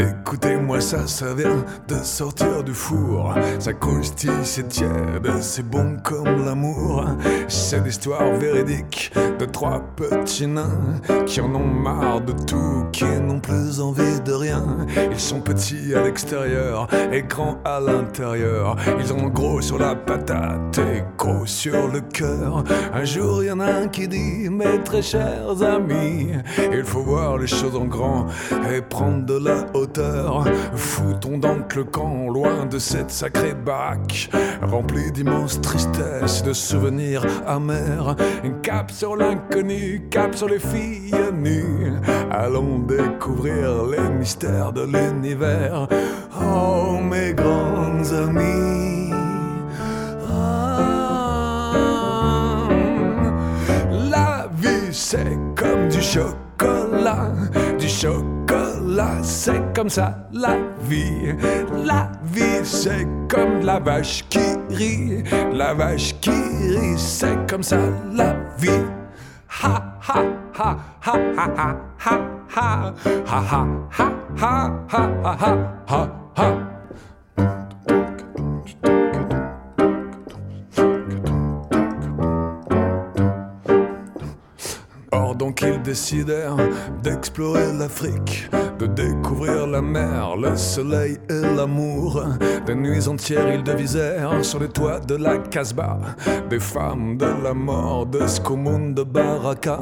Écoutez-moi ça, ça vient de sortir du four. Ça croustille, c'est tiède, c'est bon comme l'amour. C'est l'histoire véridique de trois petits nains qui en ont marre de tout, qui n'ont plus envie de rien. Ils sont petits à l'extérieur et grands à l'intérieur. Ils ont gros sur la patate et gros sur le cœur. Un jour, il y en a un qui dit, mes très chers amis, il faut voir les choses en grand et prendre de la hauteur. Foutons donc le camp loin de cette sacrée baraque, remplie d'immenses tristesses, de souvenirs amers. Cap sur l'inconnu, cap sur les filles nues. Allons découvrir les mystères de l'univers. Oh, mes grands amis. Ah, la vie, c'est comme du chocolat, chocolat, c'est comme ça la vie. La vie, c'est comme la vache qui rit, la vache qui rit, c'est comme ça la vie. Ha ha ha ha ha ha ha ha ha ha ha ha ha ha ha ha Or donc ils décidèrent d'explorer l'Afrique, de découvrir la mer, le soleil et l'amour. Des nuits entières ils devisèrent sur les toits de la Casbah, des femmes de la mort, de Skomoun, de Baraka.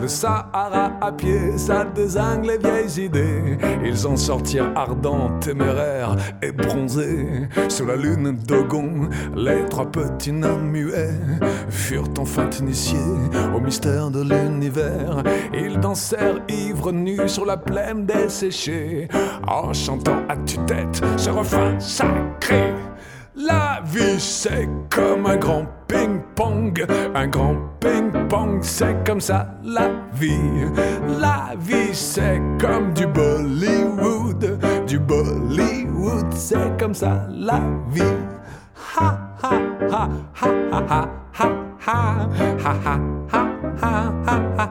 Le Sahara à pied, ça désingue les vieilles idées. Ils en sortirent ardents, téméraires et bronzés. Sur la lune d'Ogon, les trois petits nains muets furent enfin initiés au mystère de l'univers. Ils dansèrent ivres nus sur la plaine desséchée, en chantant à tue-tête ce refrain sacré. La vie c'est comme un grand ping-pong, un grand ping-pong, c'est comme ça la vie. La vie c'est comme du Bollywood, du Bollywood, c'est comme ça la vie. Ha ha ha ha ha ha ha ha ha ha ha ha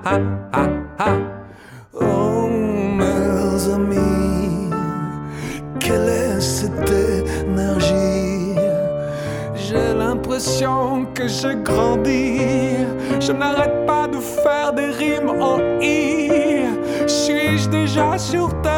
ha ha ha Oh mes amis, quelle est cette énergie? J'ai l'impression que je grandis. Je n'arrête pas de faire des rimes en i. Suis-je déjà sur terre?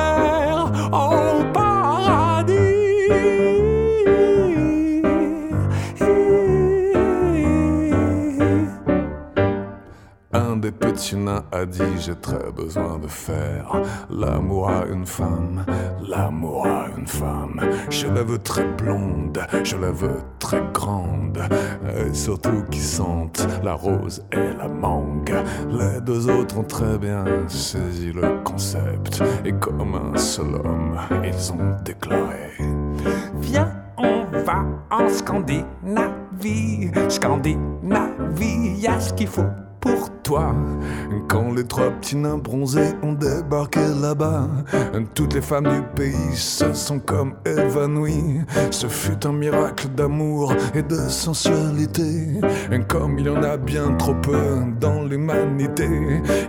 Petits nains a dit j'ai très besoin de faire l'amour à une femme, l'amour à une femme. Je la veux très blonde, je la veux très grande, et surtout qui sente la rose et la mangue. Les deux autres ont très bien saisi le concept, et comme un seul homme, ils ont déclaré. Viens, on va en Scandinavie, Scandinavie, y a ce qu'il faut pour toi. Quand les trois petits nains bronzés ont débarqué là-bas, toutes les femmes du pays se sont comme évanouies. Ce fut un miracle d'amour et de sensualité. Comme il y en a bien trop peu dans l'humanité,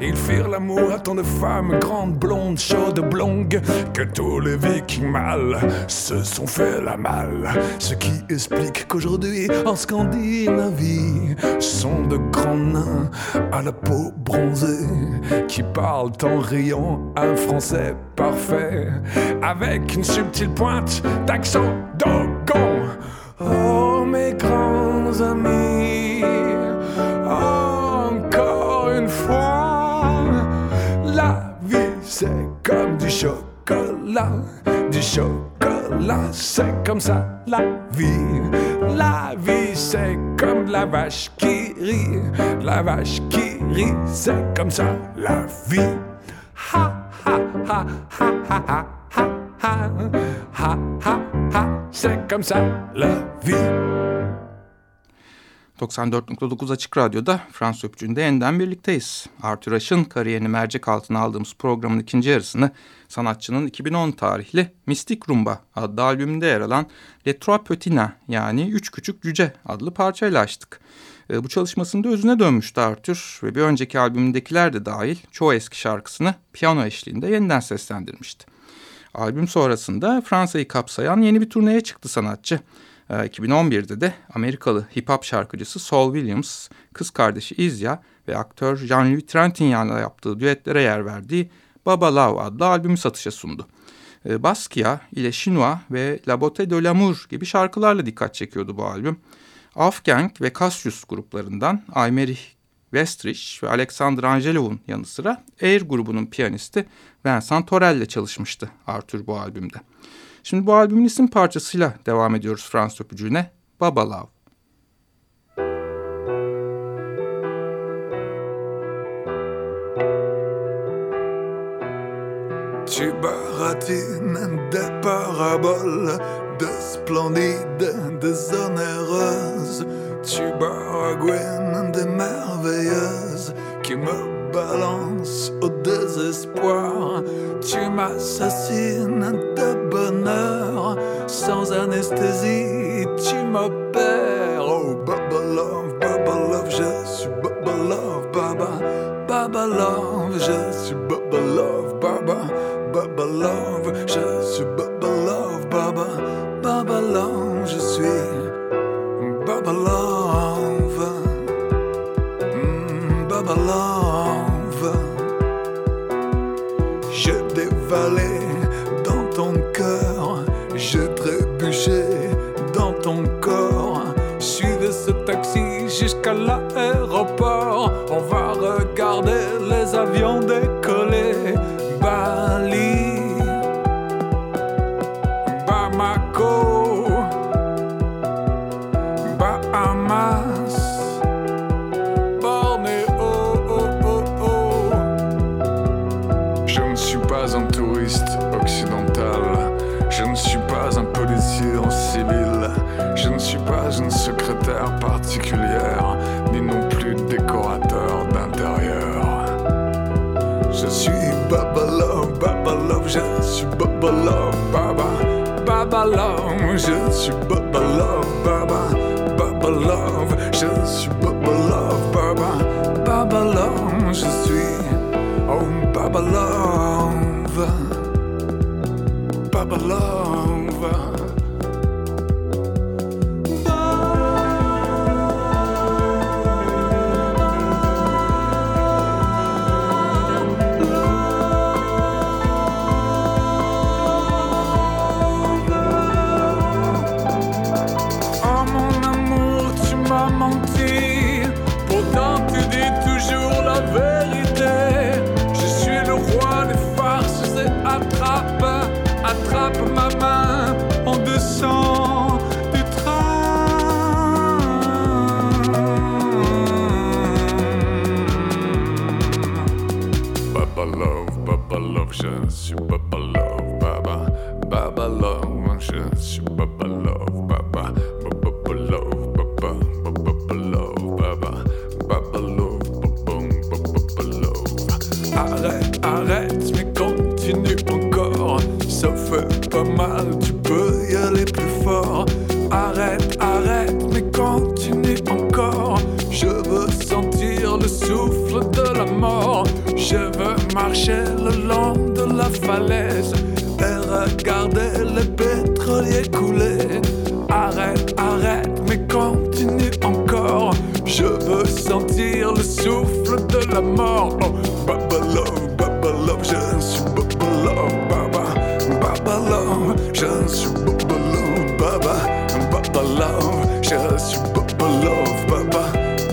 ils firent l'amour à tant de femmes grandes, blondes, chaudes, blondes, que tous les vikings mâles se sont fait la malle. Ce qui explique qu'aujourd'hui, en Scandinavie, sont de grands nains à la peau bronzée qui parlent en riant un français parfait avec une subtile pointe d'accent dogon. Oh mes grands amis, encore une fois, la vie c'est comme du chocolat, du chocolat, c'est comme ça la vie. La vie c'est comme la vache qui rit, la vache qui rit, c'est comme ça la vie. Ha ha ha ha ha ha ha ha ha ha ha, c'est comme ça la vie. 94.9 Açık Radyo'da Frans Öpücü'nde yeniden birlikteyiz. Arthur Ashe'ın kariyerini mercek altına aldığımız programın ikinci yarısını sanatçının 2010 tarihli Mistik Rumba adlı albümünde yer alan Les Trois yani Üç Küçük Cüce adlı parçayla açtık. E, bu çalışmasında özüne dönmüştü Arthur ve bir önceki albümündekiler de dahil çoğu eski şarkısını piyano eşliğinde yeniden seslendirmişti. Albüm sonrasında Fransa'yı kapsayan yeni bir turneye çıktı sanatçı. 2011'de ee, de Amerikalı hip hop şarkıcısı Saul Williams, kız kardeşi Izya ve aktör Jean-Louis Trintignant'la yaptığı düetlere yer verdiği Baba Love adlı albümü satışa sundu. Ee, Basquiat ile Chinois ve La Beauté de l'Amour gibi şarkılarla dikkat çekiyordu bu albüm. Afgang ve Cassius gruplarından Aymerich Westrich ve Alexander Angelov'un yanı sıra Air grubunun piyanisti Vincent Torel ile çalışmıştı Arthur bu albümde. Şimdi bu albümün isim parçasıyla devam ediyoruz Fransız öpücüğüne. Baba Love. Tu baratines des paraboles, de splendides, des onéreuses. Tu baragouines des merveilleuses qui me balancent au désespoir. Tu m'assassines de bonheur sans anesthésie. Tu m'opères. Oh, Baba Love, Baba Love, je suis Baba Love, Baba. Baba Love, je suis Baba Love, Baba. Baba Love, je suis Baba Love, Baba. Baba Love, je suis Baba Love. Jusqu'à l'aéroport. On va regarder les avions décoller. Bali, Bamako, Bahamas, Bornéo. Je ne suis pas un touriste occidental. Je ne suis pas un policier en civil. Je ne suis pas une secrétaire particulière, je suis Baba Love, Baba. Baba Love, je suis Baba Love, Baba. Baba Love, je suis je suis Baba love, Baba, Baba love, je suis Baba love, Baba, Baba love, Baba, Baba love, Baba, Baba love, Baba, Baba love. Arrête, arrête, mais continue encore, ça fait pas mal, tu peux y aller plus fort. Arrête, arrête, mais continue encore. Je veux sentir le souffle de la mort. Je veux marcher le long falaise et regarder les pétroliers couler. Arrête, arrête, mais continue encore. Je veux sentir le souffle de la mort. Oh, Baba love, Baba love, je suis Baba love, Baba. Baba je suis Baba love, Baba. Baba love, je suis Baba love, Baba.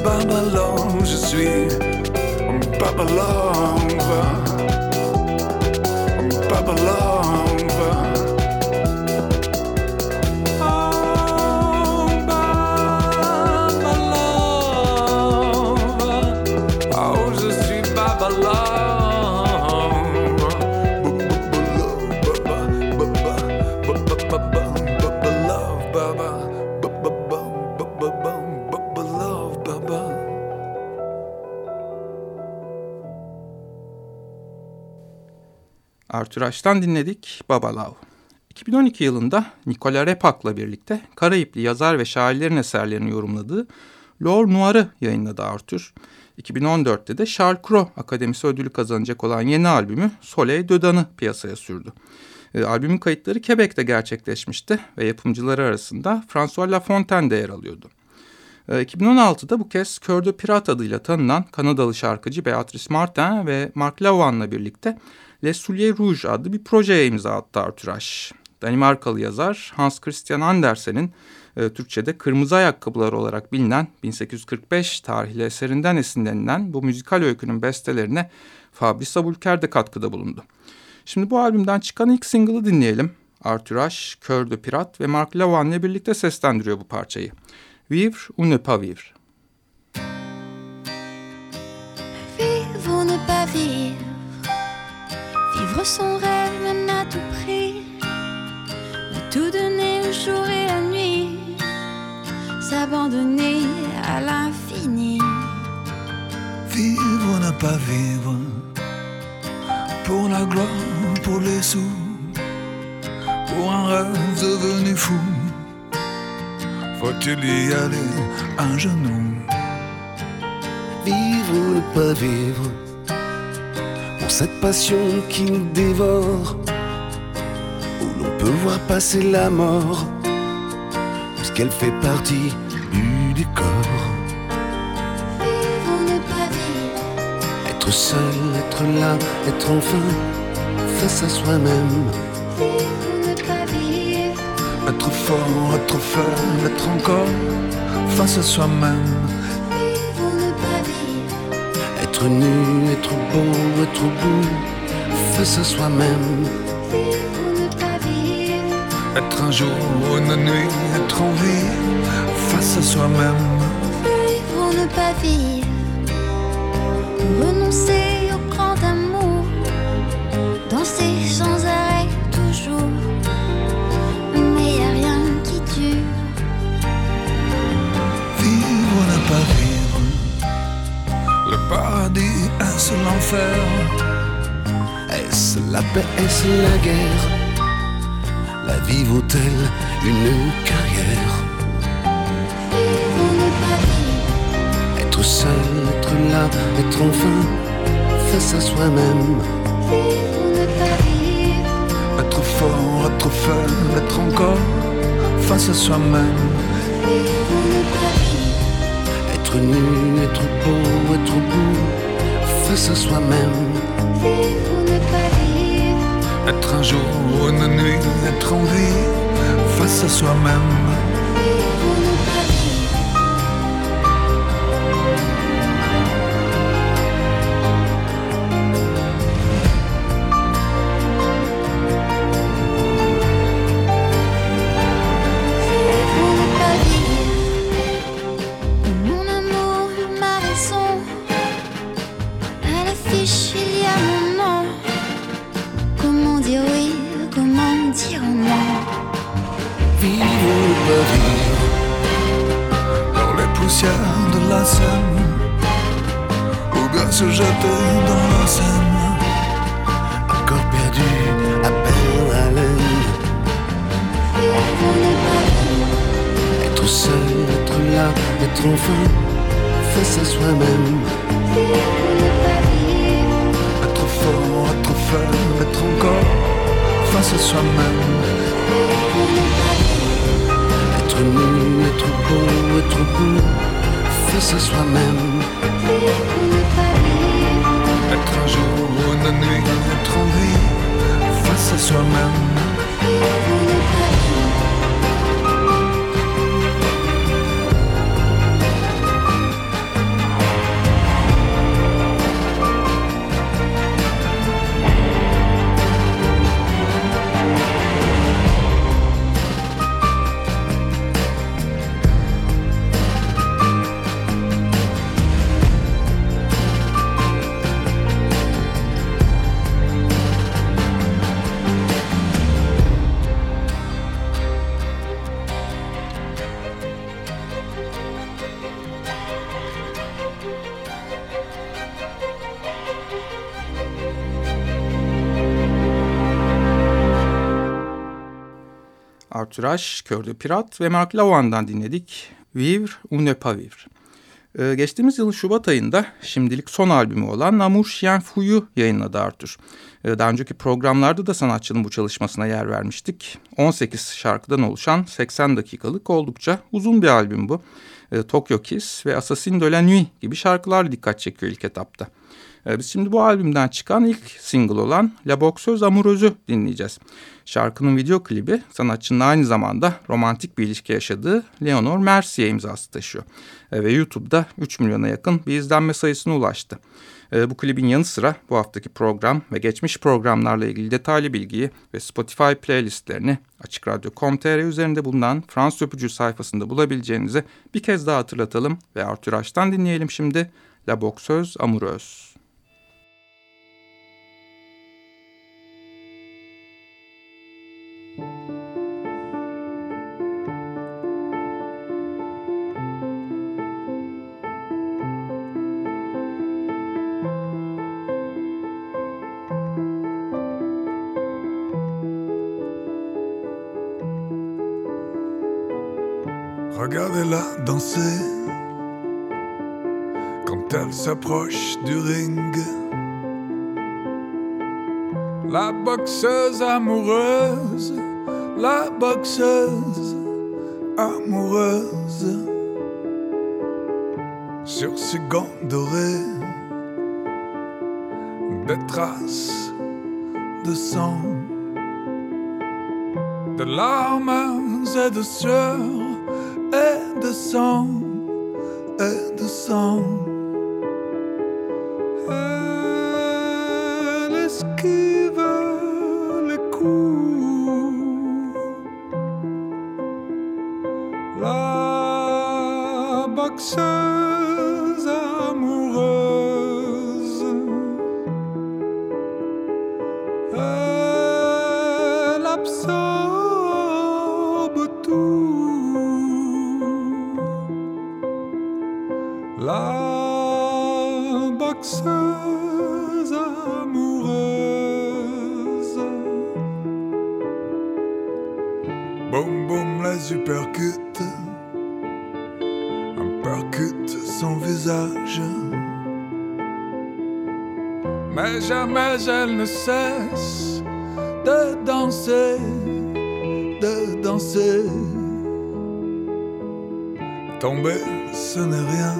Baba love, je suis Baba love. Ashe'tan dinledik Baba Love. 2012 yılında Nicola Repak'la birlikte Karayipli yazar ve şairlerin eserlerini yorumladığı L'Or Noir'ı yayınladı Arthur. 2014'te de Charles Cros Akademisi ödülü kazanacak olan yeni albümü Soleil Dödan'ı piyasaya sürdü. E, albümün kayıtları Quebec'te gerçekleşmişti ve yapımcıları arasında François Lafontaine de yer alıyordu. E, 2016'da bu kez Cœur de Pirate adıyla tanınan Kanadalı şarkıcı Beatrice Martin ve Mark Lavan'la birlikte Les Souliers Rouges adlı bir projeye imza attı Arthur Ashe. Danimarkalı yazar Hans Christian Andersen'in e, Türkçe'de Kırmızı Ayakkabılar olarak bilinen 1845 tarihli eserinden esinlenilen bu müzikal öykünün bestelerine Fabrice Abulker de katkıda bulundu. Şimdi bu albümden çıkan ilk single'ı dinleyelim. Arthur Ashe, Cœur de Pirate ve Mark Lavan ile birlikte seslendiriyor bu parçayı. Vivre ou ne pas. Vivre son rêve même à tout prix. De tout donner le jour et la nuit. S'abandonner à l'infini. Vivre ou ne pas vivre. Pour la gloire, pour les sous. Pour un rêve devenu fou. Faut-il y aller un genou Vivre ou ne pas vivre Pour cette passion qui nous dévore Où l'on peut voir passer la mort Puisqu'elle fait partie du décor. Ne pas Être seul, être là, être enfin face à soi-même. Vivre ou ne pas vivre Être fort, être faible, être encore face à soi-même Être nu, être beau, être beau face à soi-même. Être un jour, une nuit, être en vie face à soi-même. Vivre ou ne pas vivre Renoncer au grand amour Danser sans arrêt est-ce l'enfer. Est-ce la paix, est-ce la guerre? La vie vaut-elle une carrière? Être seul, être là, être enfin face à soi-même. Être fort, être faible, être encore face à soi-même. Être nu, être beau, être beau face à soi-même. Ou Être un jour, une nuit, être en vie face à soi-même la Seine. Se jeter dans la Seine. Un corps perdu, à peine pas vivre Être seul, être là, être enfin face à soi-même. Être fort, être faible, être encore face à soi-même. Être nu, être beau, être beau face à soi-même. Ou Être un jour, une nuit, être en vie face à soi-même Arthur Cœur de Pirate ve Mark Lavan'dan dinledik. Vivre ou ne pas vivre. Ee, geçtiğimiz yılın Şubat ayında şimdilik son albümü olan Amour Chien Fou'yu yayınladı Arthur. Ee, daha önceki programlarda da sanatçının bu çalışmasına yer vermiştik. 18 şarkıdan oluşan 80 dakikalık oldukça uzun bir albüm bu. Ee, Tokyo Kiss ve Assassin de la Nuit gibi şarkılar dikkat çekiyor ilk etapta. Ee, biz şimdi bu albümden çıkan ilk single olan La Boxeuse Amoureuse dinleyeceğiz. Şarkının video klibi sanatçının aynı zamanda romantik bir ilişki yaşadığı Leonor Mercier imzası taşıyor. Ee, ve YouTube'da 3 milyona yakın bir izlenme sayısına ulaştı. Ee, bu klibin yanı sıra bu haftaki program ve geçmiş programlarla ilgili detaylı bilgiyi ve Spotify playlistlerini Açık Radyo.com.tr üzerinde bulunan Fransız Öpücü sayfasında bulabileceğinizi bir kez daha hatırlatalım ve Arthur Ashe'dan dinleyelim şimdi La Boxeuse Amoureuse. S'approche du ring. La boxeuse amoureuse, la boxeuse amoureuse. Sur ses gants dorés, des traces de sang, de larmes et de sueur et de sang, et de sang. Esquive les coups. La boxeuse amoureuse. Elle absorbe tout. La boxeuse Boum boum les uppercuts, un percute son visage. Mais jamais elle ne cesse de danser, de danser. Tomber, ce n'est rien,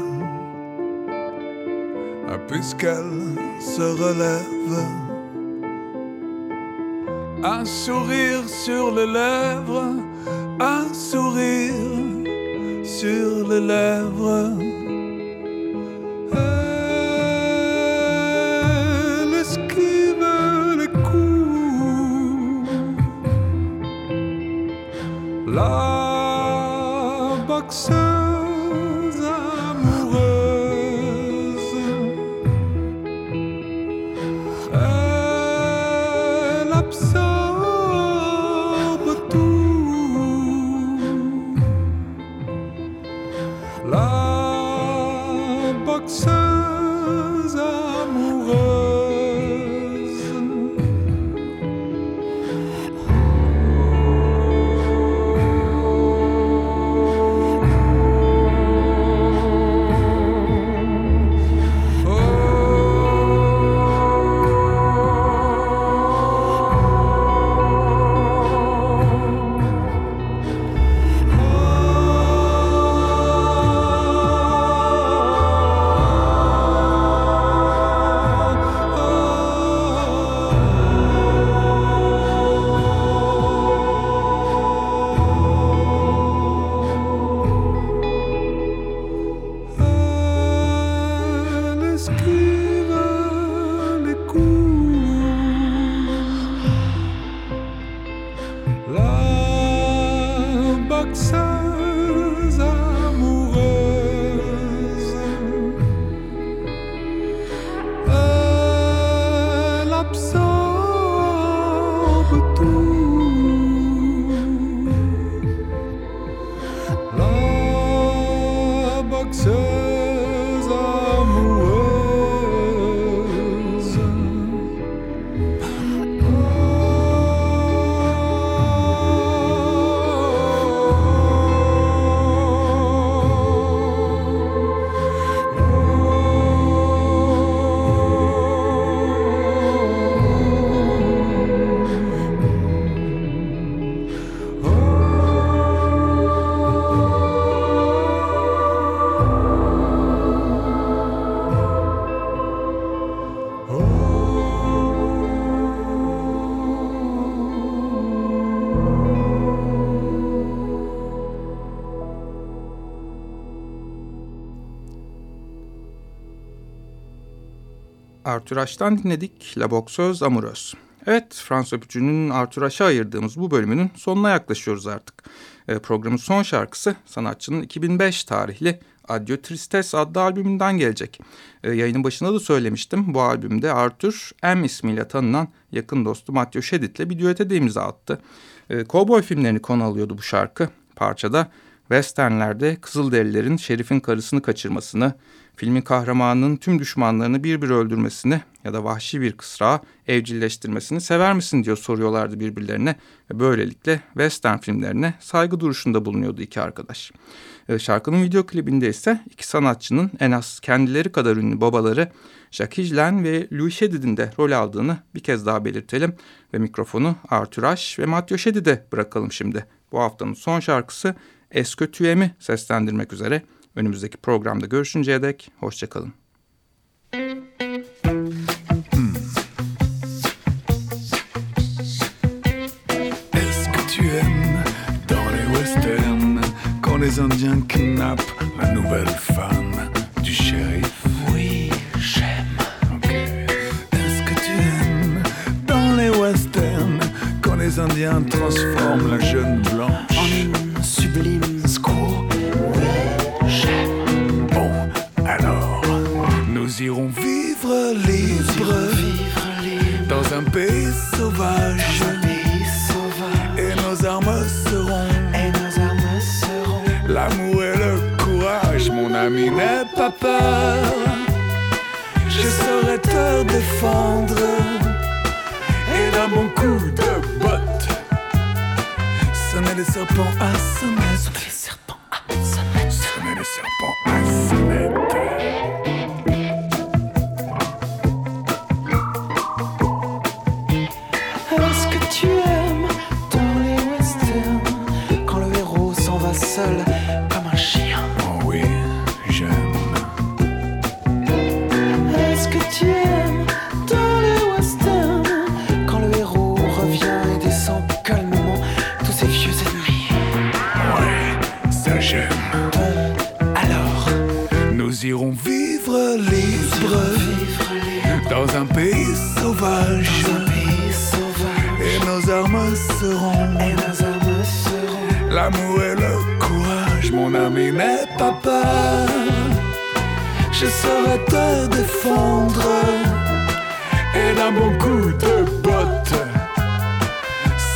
puisqu'elle se relève. Un sourire sur les lèvres, un sourire sur les lèvres. La boxeuse Arthur Ashe'dan dinledik La Boxeuse Amoureuse. Evet, Fransız öpücüğünün Arthur Ashe'a ayırdığımız bu bölümünün sonuna yaklaşıyoruz artık. E, programın son şarkısı sanatçının 2005 tarihli Adieu Tristesse adlı albümünden gelecek. E, yayının başında da söylemiştim. Bu albümde Arthur M ismiyle tanınan yakın dostu Mathieu Chedid'le bir düete de imza attı. E, Cowboy filmlerini konu alıyordu bu şarkı. Parçada Westernlerde Kızılderililerin Şerif'in karısını kaçırmasını, filmin kahramanının tüm düşmanlarını bir bir öldürmesini ya da vahşi bir kısrağı evcilleştirmesini sever misin diyor soruyorlardı birbirlerine. Ve böylelikle western filmlerine saygı duruşunda bulunuyordu iki arkadaş. Ee, şarkının video klibinde ise iki sanatçının en az kendileri kadar ünlü babaları Jacques Higelin ve Louis Chedid'in de rol aldığını bir kez daha belirtelim. Ve mikrofonu Arthur Ashe ve Mathieu Chedid'e bırakalım şimdi. Bu haftanın son şarkısı Eskötüyem'i seslendirmek üzere. Önümüzdeki programda görüşünceye dek hoşçakalın. Les les Indiens kidnappent la nouvelle femme du shérif les Indiens transforment la jeune blanche En une sublime squaw. Oui, j'aime. Bon, alors, nous irons vivre libre dans un pays sauvage dans un pays sauvage. et nos armes seront Et nos armes seront l'amour et le courage. Mon ami, n'aie pas peur, je saurai te défendre et d'un bon coup de les serpents à sonnette, les serpents à sonner les serpents à sonnette. Est-ce je saurai te défendre et d'un bon coup de botte,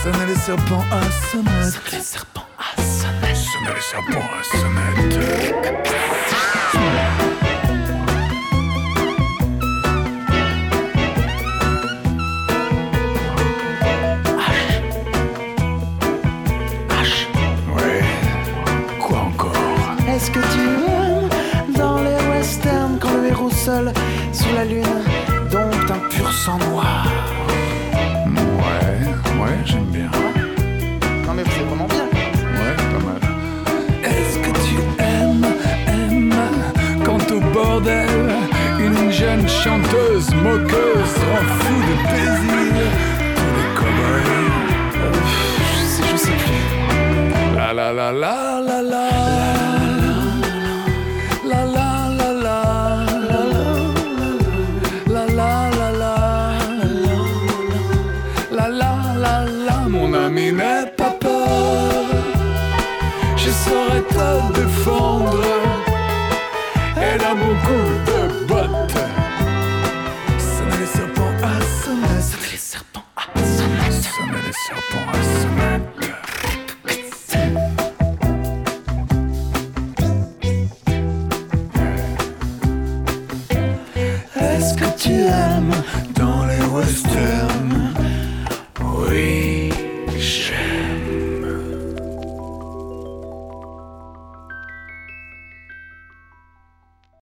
sonner les serpents à sonnette, les serpents à sonnette. sonner les serpents à sonnette.